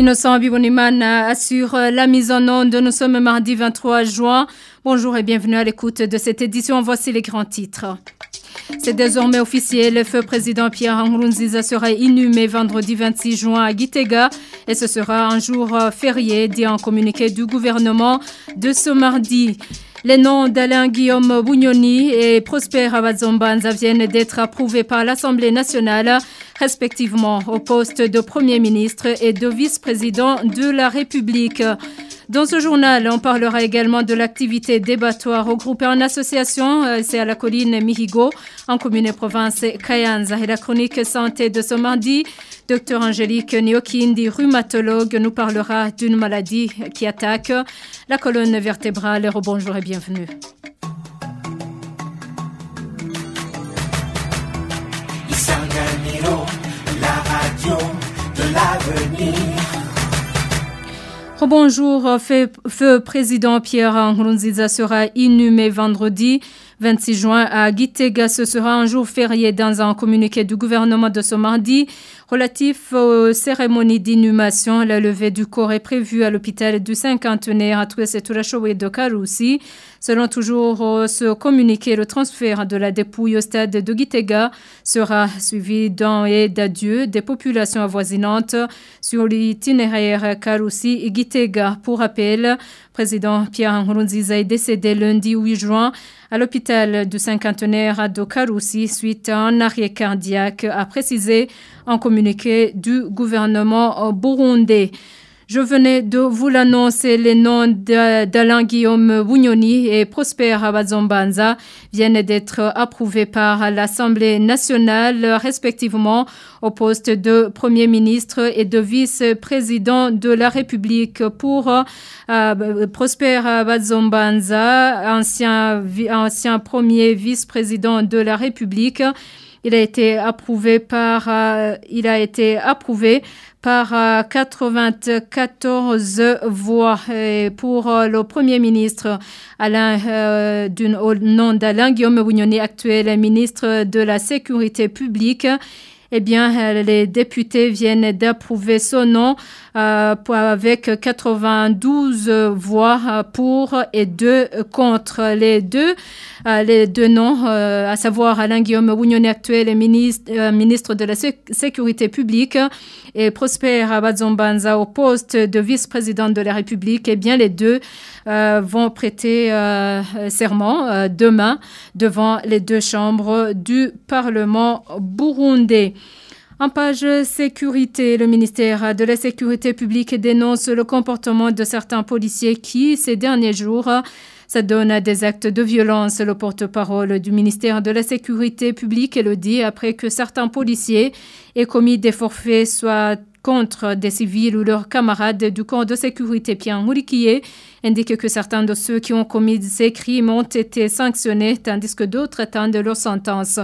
Innocent Bibonimana assure la mise en onde. Nous sommes mardi 23 juin. Bonjour et bienvenue à l'écoute de cette édition. Voici les grands titres. C'est désormais officiel. Le feu président Pierre Nkurunziza sera inhumé vendredi 26 juin à Gitega et ce sera un jour férié, dit en communiqué du gouvernement de ce mardi. Les noms d'Alain Guillaume Bougnoni et Prosper Abadzombanza viennent d'être approuvés par l'Assemblée nationale, respectivement au poste de Premier ministre et de vice-président de la République. Dans ce journal, on parlera également de l'activité débattoire regroupée en association. C'est à la colline Mihigo, en commune et province Kayanza. Et la chronique santé de ce mardi, Dr Angélique Nyokindi, rhumatologue, nous parlera d'une maladie qui attaque la colonne vertébrale. Bonjour et bienvenue. Bonjour, feu, président Pierre Nkurunziza sera inhumé vendredi 26 juin à Gitega. Ce sera un jour férié dans un communiqué du gouvernement de ce mardi relatif aux cérémonies d'inhumation. La levée du corps est prévue à l'hôpital du cinquantenaire à et de Karoussi. Selon toujours ce communiqué, le transfert de la dépouille au stade de Gitega sera suivi d'un et d'adieu des populations avoisinantes sur l'itinéraire Karoussi et Gitega. Pour rappel, président Pierre Nkurunziza est décédé lundi 8 juin à l'hôpital du cinquantenaire de Karoussi suite à un arrêt cardiaque, a précisé un communiqué du gouvernement burundais. Je venais de vous l'annoncer, les noms d'Alain Guillaume Bougnoni et Prosper Abazombanza viennent d'être approuvés par l'Assemblée nationale, respectivement au poste de Premier ministre et de vice-président de la République pour euh, Prosper Abazombanza, ancien premier vice-président de la République. Il a été approuvé par, euh, il a été approuvé par 94 euh, voix. Pour euh, le Premier ministre Alain, euh, nom d'Alain Guillaume Bougnoni, actuel ministre de la Sécurité publique eh bien, les députés viennent d'approuver son nom euh, avec 92 voix pour et deux contre. Les deux, euh, les deux noms, euh, à savoir Alain Guillaume Bougnoni, actuel ministre, ministre de la Sécurité publique, et Prosper Abadzombanza au poste de vice-président de la République, eh bien, les deux vont prêter serment demain devant les deux chambres du Parlement burundais. En page sécurité, le ministère de la Sécurité publique dénonce le comportement de certains policiers qui, ces derniers jours, s'adonnent à des actes de violence. Le porte-parole du ministère de la Sécurité publique le dit après que certains policiers aient commis des forfaits, soit contre des civils ou leurs camarades du corps de sécurité Pierre Mouriquier indique que certains de ceux qui ont commis ces crimes ont été sanctionnés tandis que d'autres attendent leur sentence.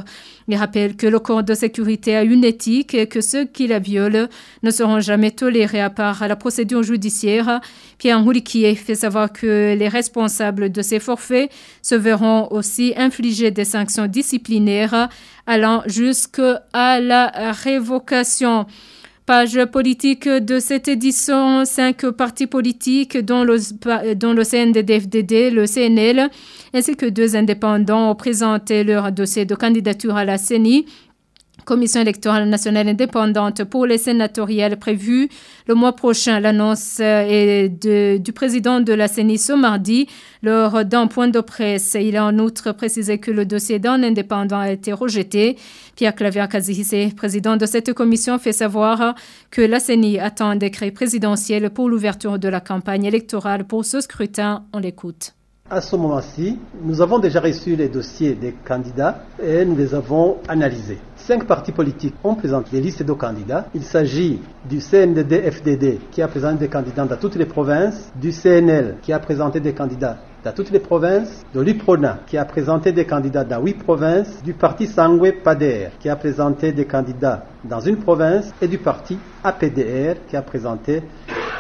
Il rappelle que le corps de sécurité a une éthique et que ceux qui la violent ne seront jamais tolérés à part la procédure judiciaire. Pierre Mouriquier fait savoir que les responsables de ces forfaits se verront aussi infliger des sanctions disciplinaires allant jusqu'à la révocation. Page politique de cette édition, cinq partis politiques dont le, dont le CNDD-FDD, le CNL, ainsi que deux indépendants ont présenté leur dossier de candidature à la CENI Commission électorale nationale indépendante pour les sénatoriales prévues le mois prochain. L'annonce est de, du président de la CENI ce mardi lors d'un point de presse. Il a en outre précisé que le dossier d'un indépendant a été rejeté. Pierre Claver Kazihise, président de cette commission, fait savoir que la CENI attend un décret présidentiel pour l'ouverture de la campagne électorale pour ce scrutin. On l'écoute. À ce moment-ci, nous avons déjà reçu les dossiers des candidats et nous les avons analysés. Cinq partis politiques ont présenté des listes de candidats. Il s'agit du CNDD-FDD qui a présenté des candidats dans toutes les provinces, du CNL qui a présenté des candidats dans toutes les provinces, de l'UPRONA qui a présenté des candidats dans huit provinces, du parti Sangue Pader qui a présenté des candidats dans une province et du parti APDR qui a présenté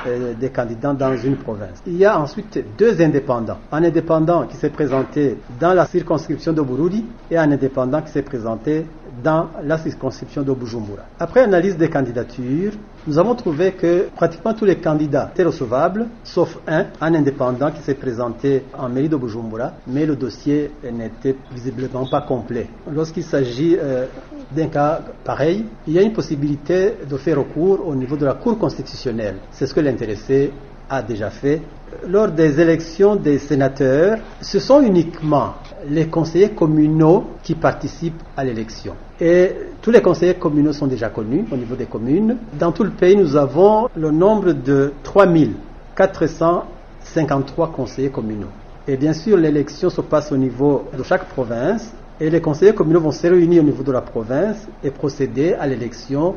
euh, des candidats dans une province. Il y a ensuite deux indépendants. Un indépendant qui s'est présenté dans la circonscription de Bururi et un indépendant qui s'est présenté dans la circonscription de Bujumbura. Après analyse des candidatures, nous avons trouvé que pratiquement tous les candidats étaient recevables, sauf un, un indépendant qui s'est présenté en mairie de Bujumbura, mais le dossier n'était visiblement pas complet. Lorsqu'il s'agit euh, d'un cas pareil, il y a une possibilité de faire recours au niveau de la Cour constitutionnelle. C'est ce que l'intéressé a déjà fait. Lors des élections des sénateurs, ce sont uniquement les conseillers communaux qui participent à l'élection. Et tous les conseillers communaux sont déjà connus au niveau des communes. Dans tout le pays, nous avons le nombre de 3453 conseillers communaux. Et bien sûr, l'élection se passe au niveau de chaque province et les conseillers communaux vont se réunir au niveau de la province et procéder à l'élection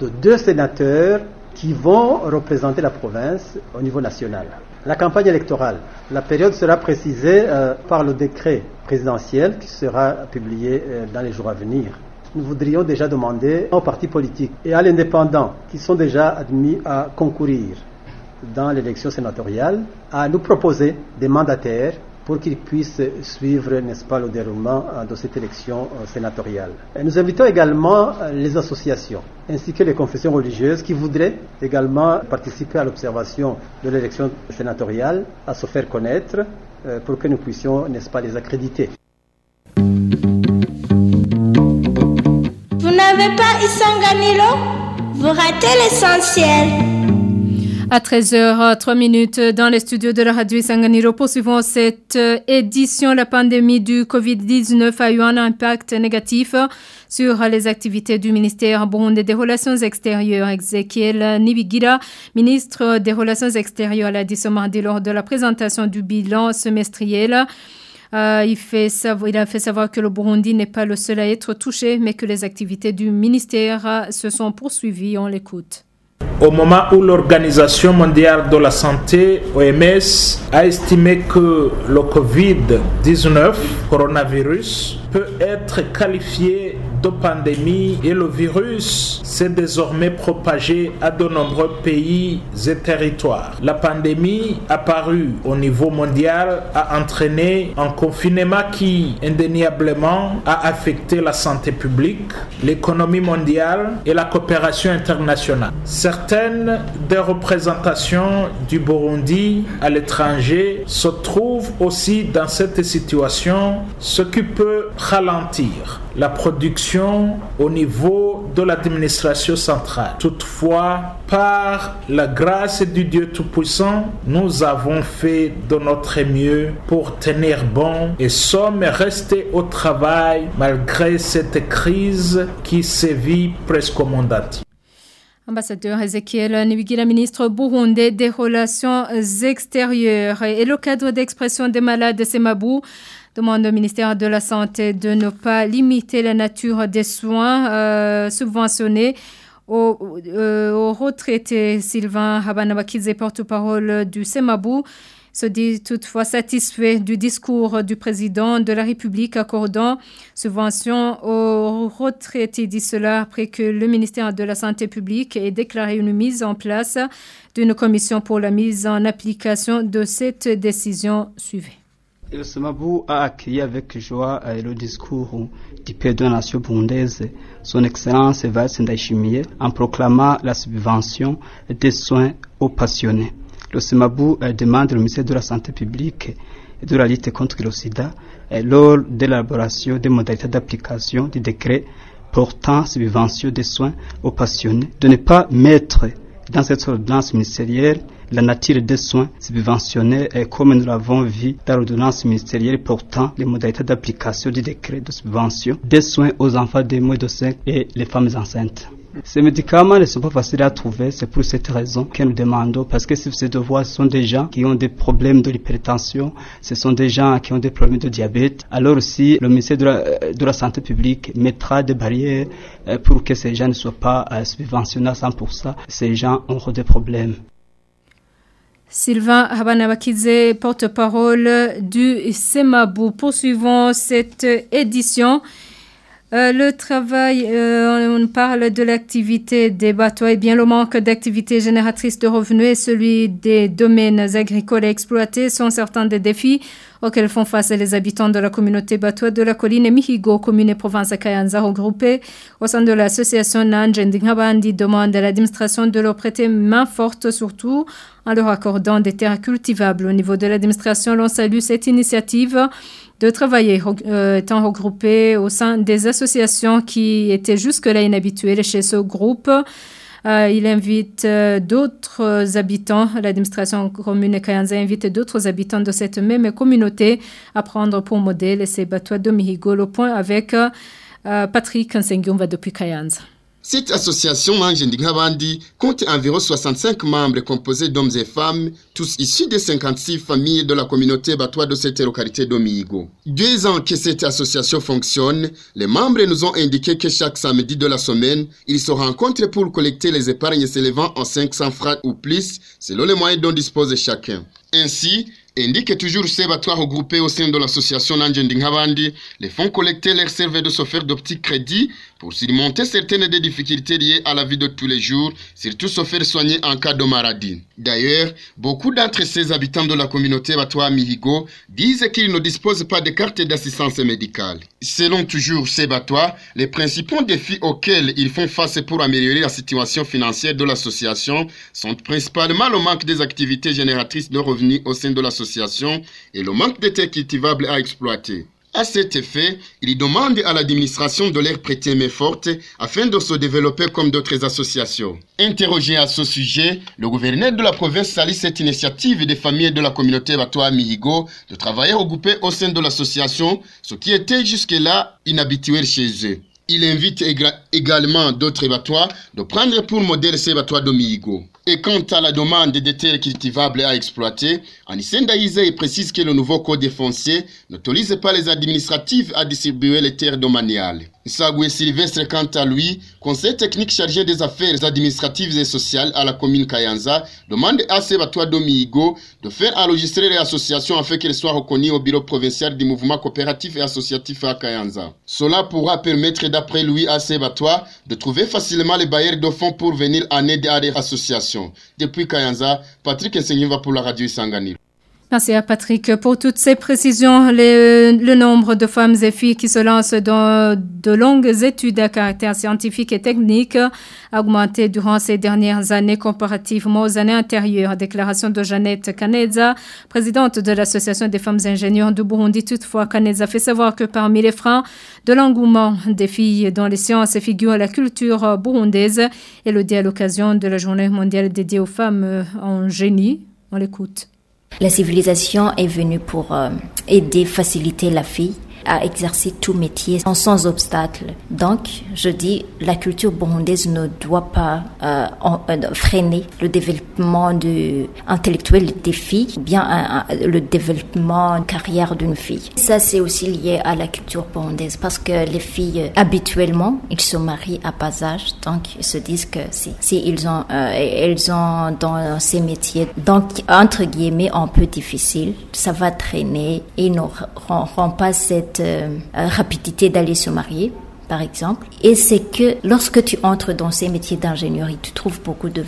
de deux sénateurs qui vont représenter la province au niveau national. La campagne électorale, la période sera précisée euh, par le décret présidentiel qui sera publié euh, dans les jours à venir. Nous voudrions déjà demander aux partis politiques et à l'indépendant qui sont déjà admis à concourir dans l'élection sénatoriale à nous proposer des mandataires pour qu'ils puissent suivre, n'est-ce pas, le déroulement euh, de cette élection euh, sénatoriale. Nous invitons également euh, les associations ainsi que les confessions religieuses qui voudraient également participer à l'observation de l'élection sénatoriale à se faire connaître pour que nous puissions, n'est-ce pas, les accréditer. Vous n'avez pas Isanganilo Vous ratez l'essentiel. À 13h03 minutes dans les studios de la radio Sanganiro, poursuivons cette euh, édition. La pandémie du Covid-19 a eu un impact négatif sur les activités du ministère burundais des Relations extérieures. Ezekiel Nibigira, ministre des Relations extérieures, l'a dit ce mardi lors de la présentation du bilan semestriel. Euh, il, a fait savoir que le Burundi n'est pas le seul à être touché, mais que les activités du ministère se sont poursuivies. On l'écoute au moment où l'Organisation mondiale de la santé, OMS, a estimé que le Covid-19, coronavirus, peut être qualifié de pandémie et le virus s'est désormais propagé à de nombreux pays et territoires. La pandémie apparue au niveau mondial a entraîné un confinement qui indéniablement a affecté la santé publique, l'économie mondiale et la coopération internationale. Certaines des représentations du Burundi à l'étranger se trouvent aussi dans cette situation, ce qui peut ralentir la production au niveau de l'administration centrale. Toutefois, par la grâce du Dieu Tout-Puissant, nous avons fait de notre mieux pour tenir bon et sommes restés au travail malgré cette crise qui sévit presque au monde entier. Ambassadeur Ezekiel Nibigira, ministre burundais des Relations extérieures et le cadre d'expression des malades de Semabou demande au ministère de la Santé de ne pas limiter la nature des soins euh, subventionnés aux, euh, retraités. Sylvain Habanabakize, porte-parole du SEMABU, se dit toutefois satisfait du discours du président de la République accordant subvention aux retraités. Dit cela après que le ministère de la Santé publique ait déclaré une mise en place d'une commission pour la mise en application de cette décision suivie. Le Semabou a accueilli avec joie euh, le discours du père de la nation burundaise, son Excellence Evariste Ndayishimiye, en proclamant la subvention des soins aux passionnés. Le Semabou euh, demande au ministère de la Santé publique et de la lutte contre le sida, euh, lors de l'élaboration des modalités d'application du décret portant subvention des soins aux passionnés, de ne pas mettre dans cette ordonnance ministérielle la nature des soins subventionnés est comme nous l'avons vu dans l'ordonnance ministérielle portant les modalités d'application du décret de subvention des soins aux enfants de moins de 5 et les femmes enceintes. Ces médicaments ne sont pas faciles à trouver, c'est pour cette raison que nous demandons, parce que ces devoirs sont des gens qui ont des problèmes de l'hypertension, ce sont des gens qui ont des problèmes de diabète. Alors aussi, le ministère de la, de la Santé publique mettra des barrières euh, pour que ces gens ne soient pas euh, subventionnés à 100%. Ces gens auront des problèmes. Sylvain Habanabakize, porte-parole du SEMABU. Poursuivons cette édition. Euh, le travail, euh, on parle de l'activité des bateaux. Eh bien, le manque d'activité génératrice de revenus et celui des domaines agricoles exploités sont certains des défis auxquelles font face les habitants de la communauté batois de la colline Mihigo, commune et province à Kayanza regroupés au sein de l'association Nanjendingabandi demande à l'administration de leur prêter main forte surtout en leur accordant des terres cultivables. Au niveau de l'administration, l'on salue cette initiative de travailler euh, étant regroupés au sein des associations qui étaient jusque-là inhabituelles chez ce groupe. Euh, il invite euh, d'autres habitants, l'administration commune Kayanza invite d'autres habitants de cette même communauté à prendre pour modèle ces batois de Mihigo. Le point avec Patrick va depuis Kayanza. Cette association Nk'abandi compte environ 65 membres composés d'hommes et femmes, tous issus des 56 familles de la communauté batois de cette localité d'Omigo. Deux ans que cette association fonctionne, les membres nous ont indiqué que chaque samedi de la semaine, ils se rencontrent pour collecter les épargnes s'élevant en 500 francs ou plus, selon les moyens dont dispose chacun. Ainsi, indique toujours ces battoirs regroupés au sein de l'association Nanjending Havandi, les fonds collectés leur servent de s'offrir de petits crédits pour surmonter certaines des difficultés liées à la vie de tous les jours, surtout se faire soigner en cas de maladie. D'ailleurs, beaucoup d'entre ces habitants de la communauté Batoa Mihigo disent qu'ils ne disposent pas de carte d'assistance médicale. Selon toujours ces Batois, les principaux défis auxquels ils font face pour améliorer la situation financière de l'association sont principalement le manque des activités génératrices de revenus au sein de l'association et le manque de terres cultivables à exploiter. À cet effet, il demande à l'administration de leur prêter main forte afin de se développer comme d'autres associations. Interrogé à ce sujet, le gouverneur de la province salue cette initiative des familles de la communauté Batoa Mihigo de travailler regroupés au sein de l'association, ce qui était jusque-là inhabituel chez eux. Il invite également d'autres batois de prendre pour modèle ces batois de Mihigo. Et quant à la demande des terres cultivables à exploiter, Anissé Ndaïze précise que le nouveau code foncier n'autorise pas les administratifs à distribuer les terres domaniales. Sagoué Sylvestre, quant à lui, conseil technique chargé des affaires administratives et sociales à la commune Kayanza, demande à Sebatoa Domigo de faire enregistrer les associations afin qu'elles soient reconnues au bureau provincial du mouvement coopératif et associatif à Kayanza. Cela pourra permettre, d'après lui, à Sebatoa de trouver facilement les bailleurs de fonds pour venir en aide à des associations. Depuis Kayanza, Patrick va pour la radio Isangani. Merci à Patrick pour toutes ces précisions. le nombre de femmes et filles qui se lancent dans de longues études à caractère scientifique et technique a augmenté durant ces dernières années comparativement aux années antérieures. Déclaration de Jeannette Kaneza, présidente de l'Association des femmes ingénieurs du Burundi. Toutefois, Kaneza fait savoir que parmi les freins de l'engouement des filles dans les sciences figure la culture burundaise et le dit à l'occasion de la journée mondiale dédiée aux femmes en génie. On l'écoute. La civilisation est venue pour euh, aider, faciliter la fille à exercer tout métier sans, obstacle. Donc, je dis, la culture burundaise ne doit pas euh, euh, freiner le développement de, intellectuel des filles, bien le développement carrière d'une fille. Ça, c'est aussi lié à la culture burundaise parce que les filles, habituellement, ils se marient à bas âge, donc ils se disent que si, si ils ont, euh, elles ont dans ces métiers, donc entre guillemets, un peu difficile, ça va traîner et ne rend pas cette euh, rapidité d'aller se marier par exemple. Et c'est que lorsque tu entres dans ces métiers d'ingénierie, tu trouves beaucoup de,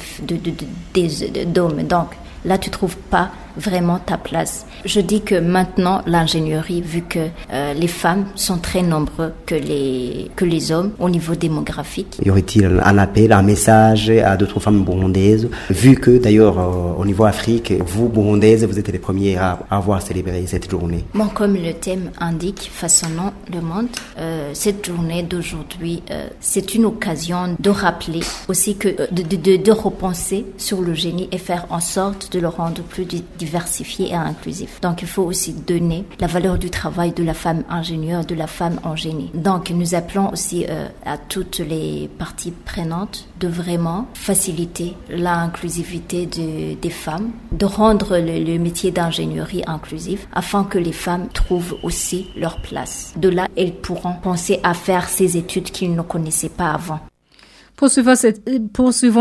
d'hommes. Donc là, tu trouves pas vraiment ta place. Je dis que maintenant, l'ingénierie, vu que euh, les femmes sont très nombreux que les, que les hommes au niveau démographique. Y aurait-il un appel, un message à d'autres femmes burundaises, vu que d'ailleurs euh, au niveau Afrique, vous, burundaises, vous êtes les premiers à avoir célébré cette journée Bon, comme le thème indique, façonnant le monde, euh, cette journée d'aujourd'hui, c'est une occasion de rappeler aussi que de, de, de, repenser sur le génie et faire en sorte de le rendre plus difficile diversifié et inclusif. Donc il faut aussi donner la valeur du travail de la femme ingénieure, de la femme en génie. Donc nous appelons aussi euh, à toutes les parties prenantes de vraiment faciliter l'inclusivité de, des femmes, de rendre le, le métier d'ingénierie inclusif afin que les femmes trouvent aussi leur place. De là, elles pourront penser à faire ces études qu'ils ne connaissaient pas avant. Poursuivant cette,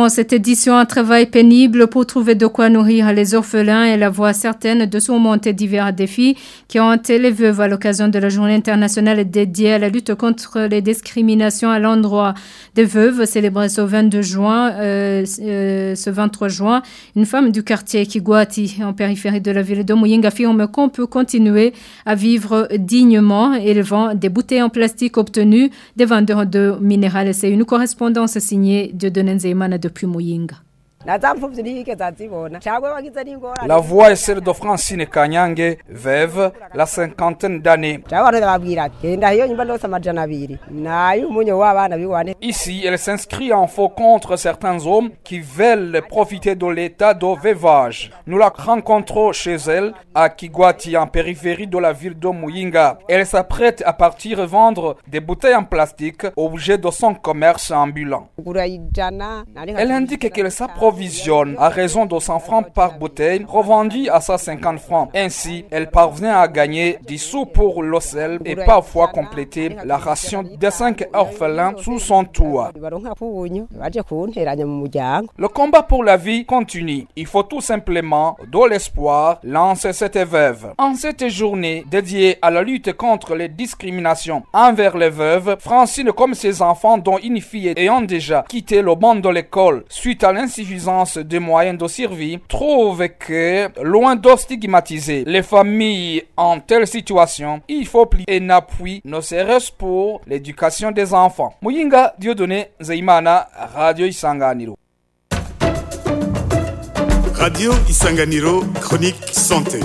cette édition, un travail pénible pour trouver de quoi nourrir les orphelins et la voie certaine de surmonter divers défis qui ont été les veuves à l'occasion de la journée internationale dédiée à la lutte contre les discriminations à l'endroit des veuves, célébrée ce 22 juin, euh, euh, ce 23 juin. Une femme du quartier Kiguati, en périphérie de la ville de Muyinga, affirme qu'on peut continuer à vivre dignement, élevant des bouteilles en plastique obtenues des vendeurs de minérales. C'est une correspondance signé de Nzeyimana depuis Muyinga. La voix est celle de Francine Kanyange, veuve, la cinquantaine d'années. Ici, elle s'inscrit en faux contre certains hommes qui veulent profiter de l'état de veuvage. Nous la rencontrons chez elle, à Kigwati, en périphérie de la ville de Muyinga. Elle s'apprête à partir vendre des bouteilles en plastique, objet de son commerce ambulant. Elle indique qu'elle à raison de 100 francs par bouteille, revendue à 150 francs. Ainsi, elle parvient à gagner 10 sous pour le sel et parfois compléter la ration des 5 orphelins sous son toit. Le combat pour la vie continue. Il faut tout simplement, de l'espoir, lancer cette veuve. En cette journée dédiée à la lutte contre les discriminations envers les veuves, Francine comme ses enfants dont une fille ayant déjà quitté le banc de l'école suite à l'insuffisance des moyens de survie, trouve que, loin de stigmatiser les familles en telle situation, il faut plier un appui, ne serait-ce pour l'éducation des enfants. Muyinga Dieudonné Zeimana, Radio Isanganiro. Radio Isanganiro, chronique santé.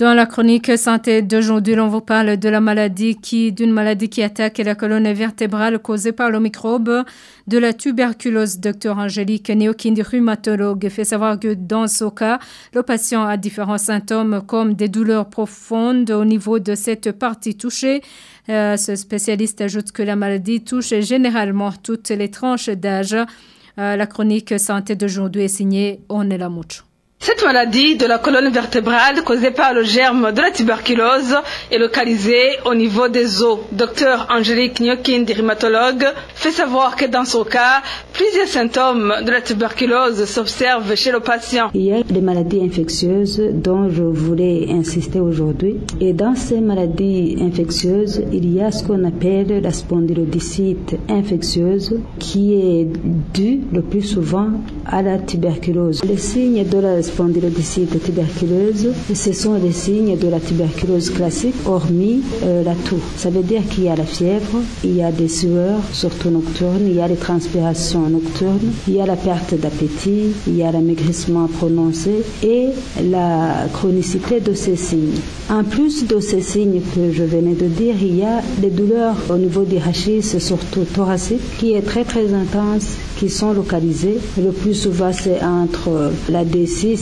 Dans la chronique santé d'aujourd'hui, on vous parle de la maladie qui, d'une maladie qui attaque la colonne vertébrale causée par le microbe de la tuberculose. Docteur Angélique Neokindi, rhumatologue, fait savoir que dans ce cas, le patient a différents symptômes comme des douleurs profondes au niveau de cette partie touchée. Euh, ce spécialiste ajoute que la maladie touche généralement toutes les tranches d'âge. Euh, la chronique santé d'aujourd'hui est signée Onela Mucho. Cette maladie de la colonne vertébrale causée par le germe de la tuberculose est localisée au niveau des os. Docteur Angélique Nyokin, rhumatologue, fait savoir que dans son cas, plusieurs symptômes de la tuberculose s'observent chez le patient. Il y a des maladies infectieuses dont je voulais insister aujourd'hui. Et dans ces maladies infectieuses, il y a ce qu'on appelle la spondylodicite infectieuse qui est due le plus souvent à la tuberculose. Les signes de la spondylodicite tuberculeuse, ce sont les signes de la tuberculose classique, hormis euh, la toux. Ça veut dire qu'il y a la fièvre, il y a des sueurs, surtout nocturnes, il y a les transpirations nocturnes, il y a la perte d'appétit, il y a l'amaigrissement prononcé et la chronicité de ces signes. En plus de ces signes que je venais de dire, il y a des douleurs au niveau du rachis, surtout thoracique, qui est très très intense, qui sont localisées. Le plus souvent, c'est entre la D6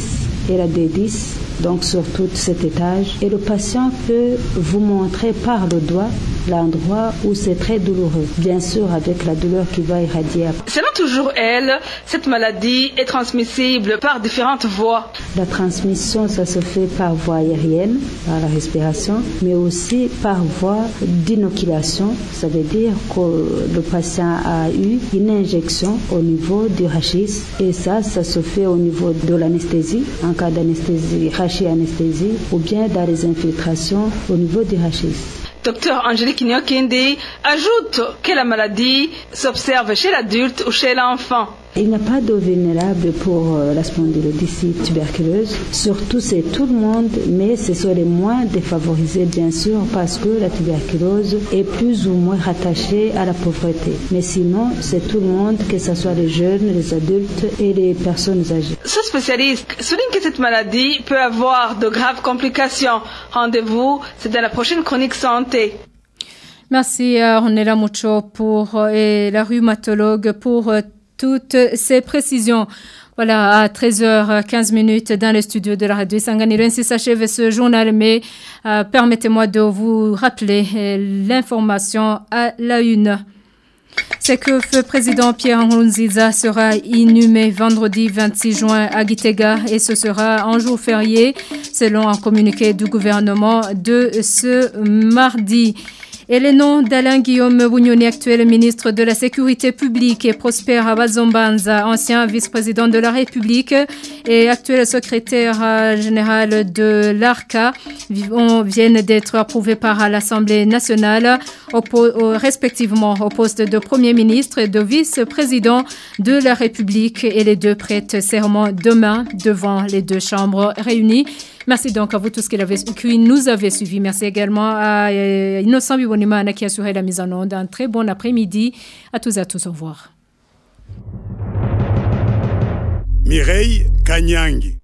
et la D10, donc sur tout cet étage. Et le patient peut vous montrer par le doigt l'endroit où c'est très douloureux. Bien sûr, avec la douleur qui va irradier. Selon toujours elle, cette maladie est transmissible par différentes voies. La transmission, ça se fait par voie aérienne, par la respiration, mais aussi par voie d'inoculation. Ça veut dire que le patient a eu une injection au niveau du rachis et ça, ça se fait au niveau de l'anesthésie, en cas d'anesthésie, rachis-anesthésie, ou bien dans les infiltrations au niveau du rachis. Docteur Angélique Nyokindi ajoute que la maladie s'observe chez l'adulte ou chez l'enfant. Il n'y a pas d'eau vulnérable pour euh, la spondylodicite tuberculeuse. Surtout, c'est tout le monde, mais ce sont les moins défavorisés, bien sûr, parce que la tuberculose est plus ou moins rattachée à la pauvreté. Mais sinon, c'est tout le monde, que ce soit les jeunes, les adultes et les personnes âgées. Ce spécialiste souligne que cette maladie peut avoir de graves complications. Rendez-vous, c'est dans la prochaine chronique santé. Merci à Ronela Mucho pour, euh, et la rhumatologue pour euh, toutes ces précisions. Voilà, à 13h15 minutes dans le studio de la radio Sanganiro. Ainsi s'achève ce journal, mais euh, permettez-moi de vous rappeler euh, l'information à la une. C'est que le président Pierre Nkurunziza sera inhumé vendredi 26 juin à Gitega et ce sera un jour férié selon un communiqué du gouvernement de ce mardi. Et les noms d'Alain Guillaume Bougnoni, actuel ministre de la Sécurité publique, et Prosper Abazombanza, ancien vice-président de la République et actuel secrétaire euh, général de l'ARCA, viennent d'être approuvés par l'Assemblée nationale, respectivement au poste de Premier ministre et de vice-président de la République. Et les deux prêtent serment demain devant les deux chambres réunies. Merci donc à vous tous qui, nous avez suivis. Merci également à euh, Innocent Bibonimana qui a assuré la mise en onde. Un très bon après-midi à tous et à tous. Au revoir. Mireille Kanyangi.